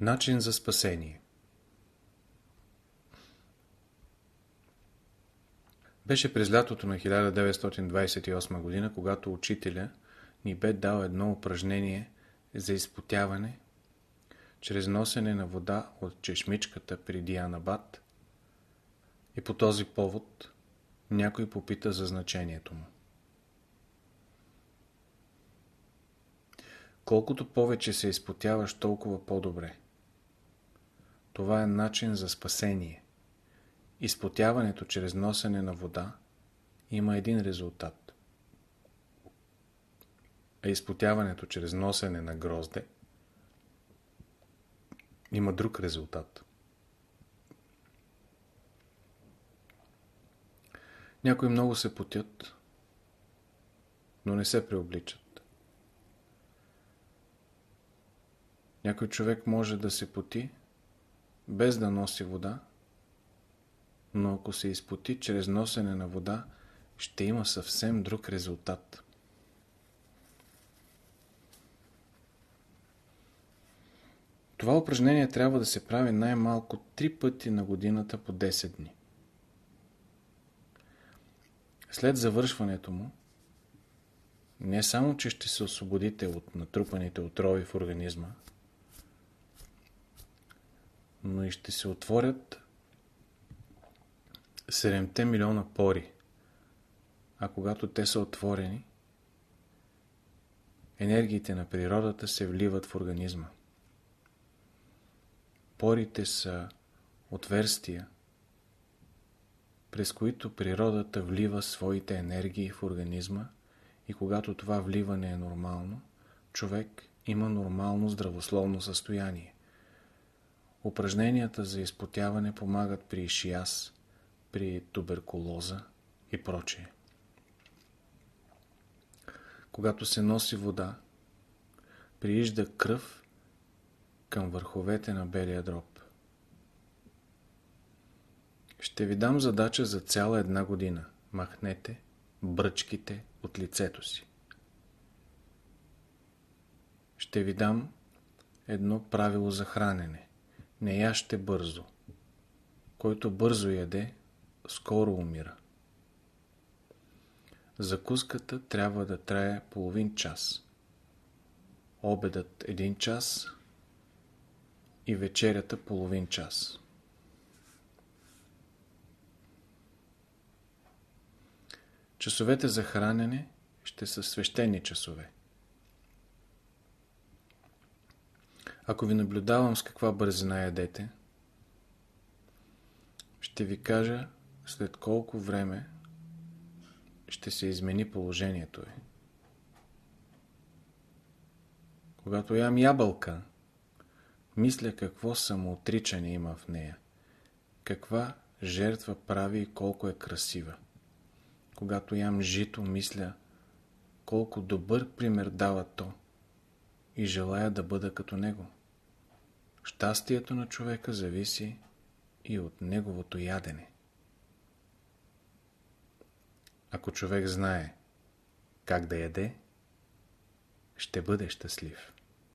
Начин за спасение Беше през лятото на 1928 година, когато учителя ни бе дал едно упражнение за изпотяване чрез носене на вода от чешмичката при Дианабад и по този повод някой попита за значението му. Колкото повече се изпотяваш, толкова по-добре. Това е начин за спасение. Изпотяването чрез носене на вода има един резултат. А изпотяването чрез носене на грозде има друг резултат. Някои много се потят, но не се преобличат. Някой човек може да се поти, без да носи вода, но ако се изпоти чрез носене на вода, ще има съвсем друг резултат. Това упражнение трябва да се прави най-малко 3 пъти на годината по 10 дни. След завършването му, не само, че ще се освободите от натрупаните отрови в организма, но и ще се отворят 7 милиона пори. А когато те са отворени, енергиите на природата се вливат в организма. Порите са отверстия, през които природата влива своите енергии в организма и когато това вливане е нормално, човек има нормално здравословно състояние. Упражненията за изпотяване помагат при ишиаз, при туберкулоза и прочее. Когато се носи вода, приижда кръв към върховете на белия дроб. Ще ви дам задача за цяла една година. Махнете бръчките от лицето си. Ще ви дам едно правило за хранене. Не яще бързо. Който бързо яде, скоро умира. Закуската трябва да трае половин час. Обедът един час и вечерята половин час. Часовете за хранене ще са свещени часове. Ако ви наблюдавам с каква бързина ядете, ще ви кажа след колко време ще се измени положението ви. Когато ям ябълка, мисля какво самоотричане има в нея, каква жертва прави и колко е красива. Когато ям жито, мисля колко добър пример дава то и желая да бъда като него. Щастието на човека зависи и от неговото ядене. Ако човек знае как да яде, ще бъде щастлив.